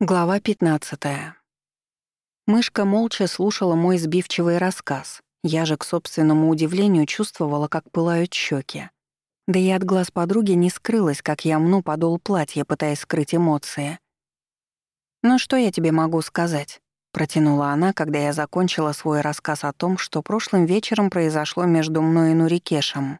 Глава 15. Мышка молча слушала мой сбивчивый рассказ. Я же, к собственному удивлению, чувствовала, как пылают щеки. Да и от глаз подруги не скрылось, как я мну подол платья, пытаясь скрыть эмоции. «Ну что я тебе могу сказать?» — протянула она, когда я закончила свой рассказ о том, что прошлым вечером произошло между мной и Нурикешем.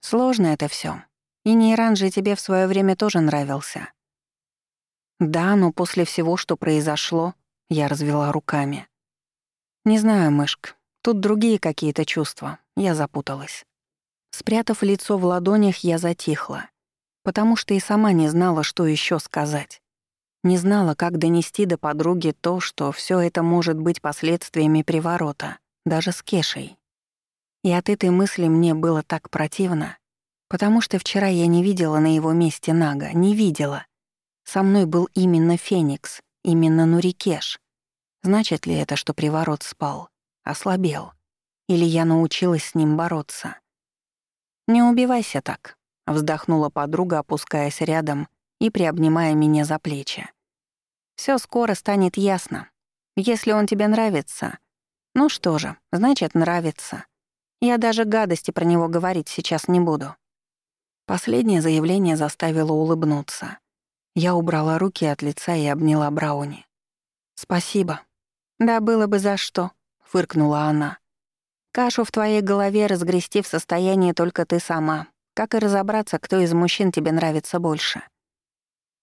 «Сложно это все. И Нейран же тебе в свое время тоже нравился». «Да, но после всего, что произошло...» — я развела руками. «Не знаю, мышк, тут другие какие-то чувства. Я запуталась». Спрятав лицо в ладонях, я затихла, потому что и сама не знала, что еще сказать. Не знала, как донести до подруги то, что все это может быть последствиями приворота, даже с Кешей. И от этой мысли мне было так противно, потому что вчера я не видела на его месте Нага, не видела — со мной был именно Феникс, именно Нурикеш. Значит ли это, что приворот спал, ослабел? Или я научилась с ним бороться? «Не убивайся так», — вздохнула подруга, опускаясь рядом и приобнимая меня за плечи. Все скоро станет ясно. Если он тебе нравится, ну что же, значит, нравится. Я даже гадости про него говорить сейчас не буду». Последнее заявление заставило улыбнуться. Я убрала руки от лица и обняла Брауни. «Спасибо». «Да было бы за что», — фыркнула она. «Кашу в твоей голове разгрести в состоянии только ты сама. Как и разобраться, кто из мужчин тебе нравится больше.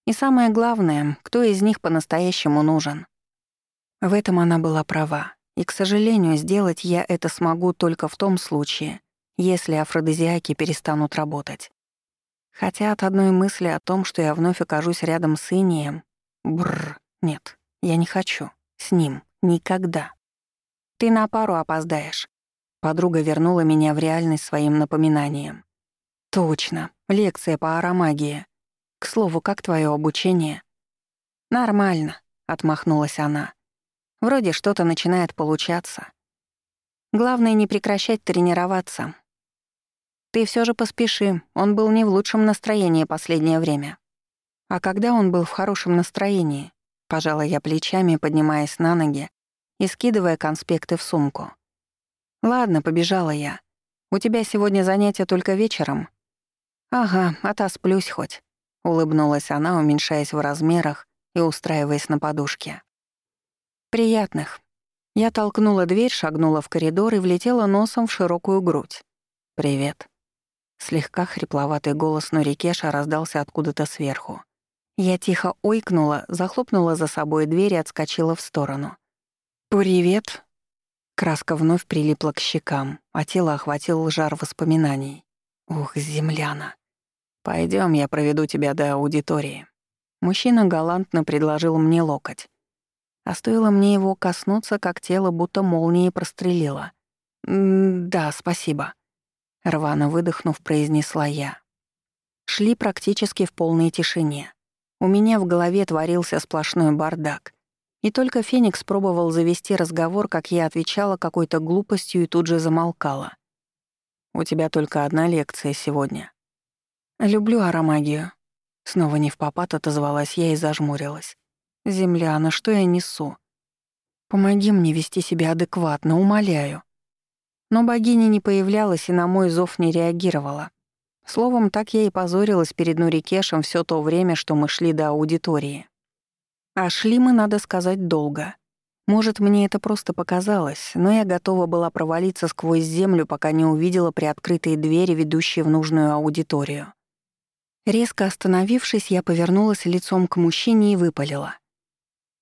И самое главное, кто из них по-настоящему нужен». В этом она была права. И, к сожалению, сделать я это смогу только в том случае, если афродизиаки перестанут работать. Хотя от одной мысли о том, что я вновь окажусь рядом с Инием... Бррр, нет, я не хочу. С ним. Никогда. Ты на пару опоздаешь. Подруга вернула меня в реальность своим напоминанием. Точно, лекция по аромагии. К слову, как твое обучение? Нормально, отмахнулась она. Вроде что-то начинает получаться. Главное не прекращать тренироваться, ты все же поспеши, он был не в лучшем настроении последнее время. А когда он был в хорошем настроении? Пожала я плечами, поднимаясь на ноги и скидывая конспекты в сумку. Ладно, побежала я. У тебя сегодня занятия только вечером? Ага, отосплюсь хоть. Улыбнулась она, уменьшаясь в размерах и устраиваясь на подушке. «Приятных». Я толкнула дверь, шагнула в коридор и влетела носом в широкую грудь. «Привет». Слегка хрипловатый голос Нурикеша раздался откуда-то сверху. Я тихо ойкнула, захлопнула за собой дверь и отскочила в сторону. «Привет!» Краска вновь прилипла к щекам, а тело охватил жар воспоминаний. «Ух, земляна! Пойдем, я проведу тебя до аудитории». Мужчина галантно предложил мне локоть. А стоило мне его коснуться, как тело будто молнией прострелило. «Да, спасибо». Рвано выдохнув, произнесла я. Шли практически в полной тишине. У меня в голове творился сплошной бардак. И только Феникс пробовал завести разговор, как я отвечала какой-то глупостью и тут же замолкала. «У тебя только одна лекция сегодня». «Люблю аромагию». Снова не в попад отозвалась я и зажмурилась. «Земля, на что я несу? Помоги мне вести себя адекватно, умоляю». Но богиня не появлялась и на мой зов не реагировала. Словом, так я и позорилась перед Нурикешем все то время, что мы шли до аудитории. А шли мы, надо сказать, долго. Может, мне это просто показалось, но я готова была провалиться сквозь землю, пока не увидела приоткрытые двери, ведущие в нужную аудиторию. Резко остановившись, я повернулась лицом к мужчине и выпалила.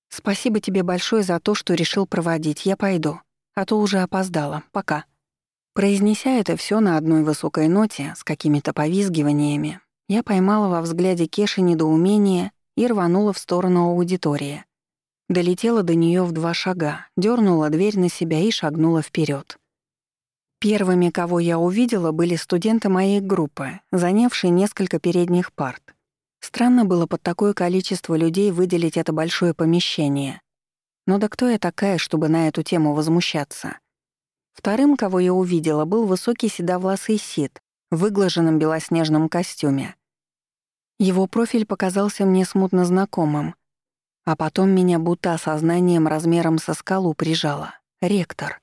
«Спасибо тебе большое за то, что решил проводить. Я пойду. А то уже опоздала. Пока». Произнеся это все на одной высокой ноте с какими-то повизгиваниями, я поймала во взгляде Кеши недоумение и рванула в сторону аудитории. Долетела до нее в два шага, дернула дверь на себя и шагнула вперед. Первыми, кого я увидела, были студенты моей группы, занявшие несколько передних парт. Странно было под такое количество людей выделить это большое помещение. Но да кто я такая, чтобы на эту тему возмущаться? Вторым, кого я увидела, был высокий седовласый Сид в выглаженном белоснежном костюме. Его профиль показался мне смутно знакомым. А потом меня будто осознанием размером со скалу прижало. Ректор.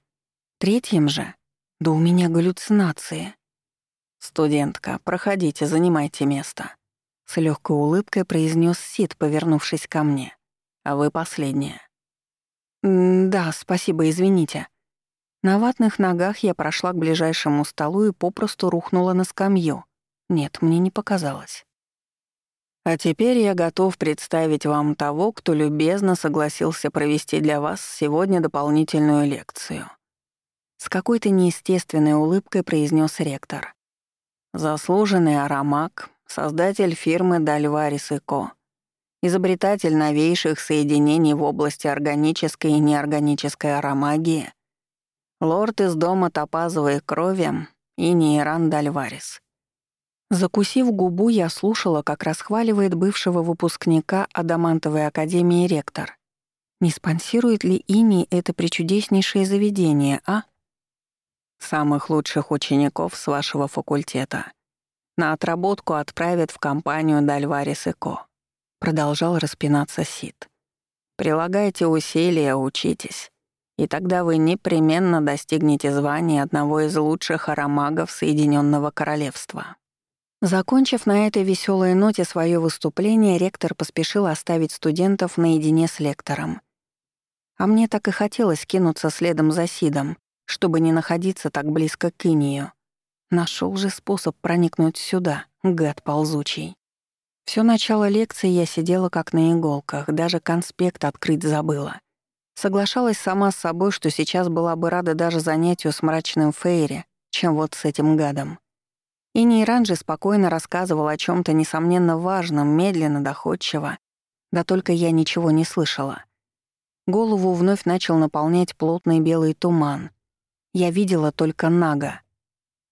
Третьим же? Да у меня галлюцинации. «Студентка, проходите, занимайте место», — с легкой улыбкой произнес Сид, повернувшись ко мне. «А вы последняя». «Да, спасибо, извините». На ватных ногах я прошла к ближайшему столу и попросту рухнула на скамью. Нет, мне не показалось. А теперь я готов представить вам того, кто любезно согласился провести для вас сегодня дополнительную лекцию. С какой-то неестественной улыбкой произнес ректор. Заслуженный аромак, создатель фирмы Дальварис и Ко, изобретатель новейших соединений в области органической и неорганической аромагии, лорд из дома топазовой крови и Нейран Дальварис. Закусив губу, я слушала, как расхваливает бывшего выпускника Адамантовой академии ректор. Не спонсирует ли Ини это причудеснейшее заведение, а? Самых лучших учеников с вашего факультета на отработку отправят в компанию Дальварис и Ко. Продолжал распинаться Сид. Прилагайте усилия, учитесь, и тогда вы непременно достигнете звания одного из лучших аромагов Соединенного Королевства. Закончив на этой веселой ноте свое выступление, ректор поспешил оставить студентов наедине с лектором. А мне так и хотелось кинуться следом за Сидом, чтобы не находиться так близко к Инию. Нашел же способ проникнуть сюда, гад ползучий. Всё начало лекции я сидела как на иголках, даже конспект открыть забыла. Соглашалась сама с собой, что сейчас была бы рада даже занятию с мрачным Фейри, чем вот с этим гадом. И Нейран же спокойно рассказывал о чем то несомненно важном, медленно, доходчиво. Да только я ничего не слышала. Голову вновь начал наполнять плотный белый туман, я видела только Нага.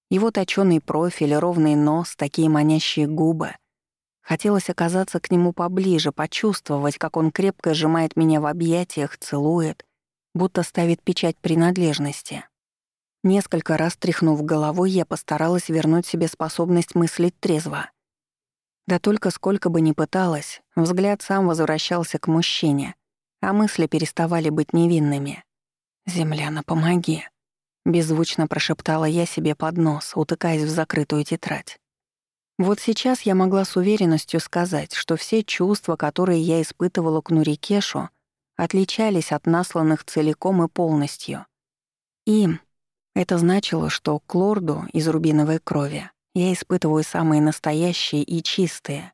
Его точёный профиль, ровный нос, такие манящие губы. Хотелось оказаться к нему поближе, почувствовать, как он крепко сжимает меня в объятиях, целует, будто ставит печать принадлежности. Несколько раз тряхнув головой, я постаралась вернуть себе способность мыслить трезво. Да только сколько бы ни пыталась, взгляд сам возвращался к мужчине, а мысли переставали быть невинными. «Земляна, помоги!» Беззвучно прошептала я себе под нос, утыкаясь в закрытую тетрадь. Вот сейчас я могла с уверенностью сказать, что все чувства, которые я испытывала к Нурикешу, отличались от насланных целиком и полностью. И это значило, что к лорду из рубиновой крови я испытываю самые настоящие и чистые.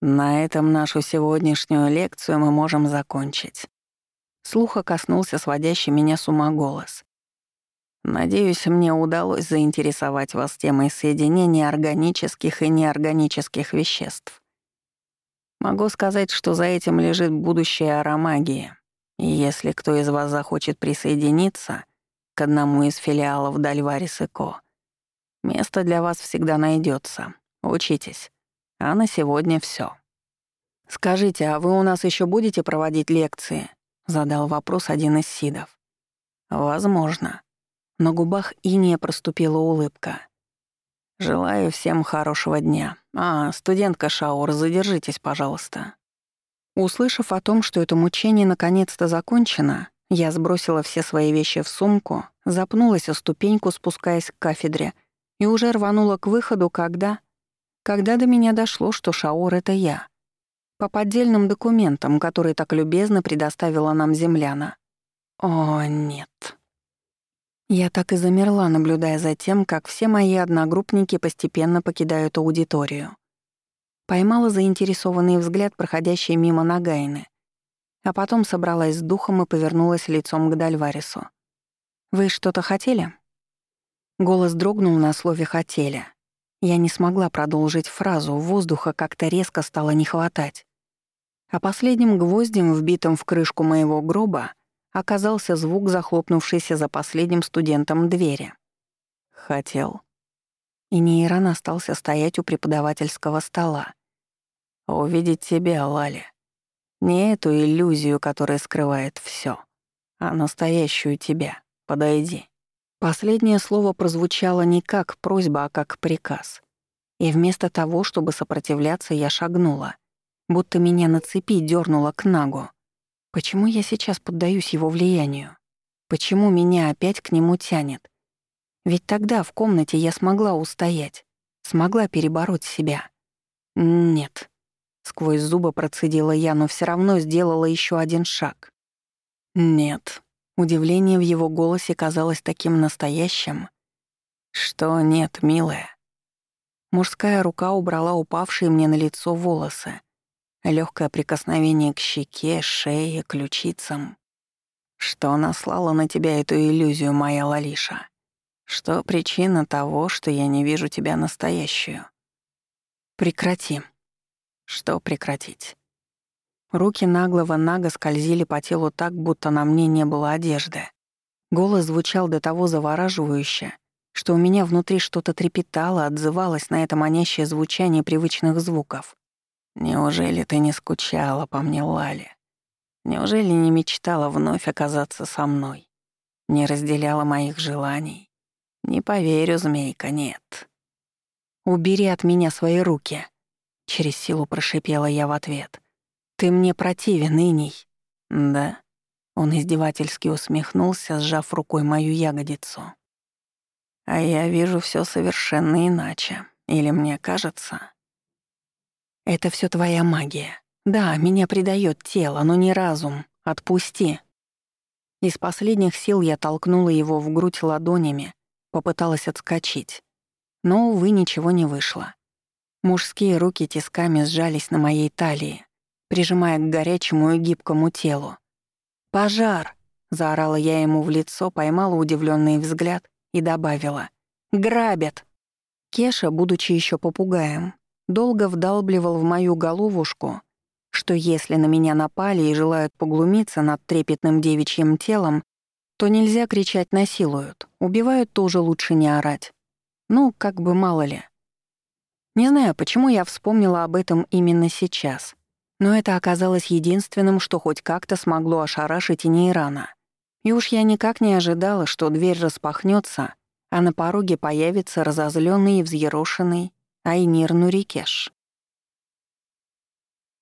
На этом нашу сегодняшнюю лекцию мы можем закончить. Слуха коснулся сводящий меня с ума голос. Надеюсь, мне удалось заинтересовать вас темой соединения органических и неорганических веществ. Могу сказать, что за этим лежит будущее аромагии. И если кто из вас захочет присоединиться к одному из филиалов Дальварис и Ко, место для вас всегда найдется. Учитесь. А на сегодня все. «Скажите, а вы у нас еще будете проводить лекции?» — задал вопрос один из сидов. «Возможно», на губах Иния проступила улыбка. «Желаю всем хорошего дня. А, студентка Шаур, задержитесь, пожалуйста». Услышав о том, что это мучение наконец-то закончено, я сбросила все свои вещи в сумку, запнулась о ступеньку, спускаясь к кафедре, и уже рванула к выходу, когда... Когда до меня дошло, что Шаур — это я. По поддельным документам, которые так любезно предоставила нам земляна. О, нет. Я так и замерла, наблюдая за тем, как все мои одногруппники постепенно покидают аудиторию. Поймала заинтересованный взгляд, проходящий мимо Нагайны, а потом собралась с духом и повернулась лицом к Дальварису. «Вы что-то хотели?» Голос дрогнул на слове «хотели». Я не смогла продолжить фразу, воздуха как-то резко стало не хватать. А последним гвоздем, вбитым в крышку моего гроба, оказался звук захлопнувшейся за последним студентом двери. Хотел. И Нейрон остался стоять у преподавательского стола. Увидеть тебя, Лали. Не эту иллюзию, которая скрывает все, а настоящую тебя. Подойди. Последнее слово прозвучало не как просьба, а как приказ. И вместо того, чтобы сопротивляться, я шагнула. будто меня на цепи дернуло к нагу. Почему я сейчас поддаюсь его влиянию? Почему меня опять к нему тянет? Ведь тогда в комнате я смогла устоять, смогла перебороть себя. Нет. Сквозь зубы процедила я, но все равно сделала еще один шаг. Нет. Удивление в его голосе казалось таким настоящим. Что нет, милая. Мужская рука убрала упавшие мне на лицо волосы. Легкое прикосновение к щеке, шее, ключицам. Что наслало на тебя эту иллюзию, моя Лалиша? Что причина того, что я не вижу тебя настоящую? Прекрати. Что прекратить? Руки наглого нага скользили по телу так, будто на мне не было одежды. Голос звучал до того завораживающе, что у меня внутри что-то трепетало, отзывалось на это манящее звучание привычных звуков. «Неужели ты не скучала по мне, Лали? Неужели не мечтала вновь оказаться со мной? Не разделяла моих желаний? Не поверю, змейка, нет». «Убери от меня свои руки», — через силу прошипела я в ответ. «Ты мне противен, иней». «Да». Он издевательски усмехнулся, сжав рукой мою ягодицу. А я вижу все совершенно иначе. Или мне кажется? Это все твоя магия. Да, меня предает тело, но не разум. Отпусти. Из последних сил я толкнула его в грудь ладонями, попыталась отскочить. Но, увы, ничего не вышло. Мужские руки тисками сжались на моей талии, прижимая к горячему и гибкому телу. «Пожар!» — заорала я ему в лицо, поймала удивленный взгляд и добавила «Грабят!». Кеша, будучи еще попугаем, долго вдалбливал в мою головушку, что если на меня напали и желают поглумиться над трепетным девичьим телом, то нельзя кричать «насилуют», убивают тоже лучше не орать. Ну, как бы мало ли. Не знаю, почему я вспомнила об этом именно сейчас, но это оказалось единственным, что хоть как-то смогло ошарашить и Нейрана. И уж я никак не ожидала, что дверь распахнется, а на пороге появится разозленный и взъерошенный Айнир Нурикеш.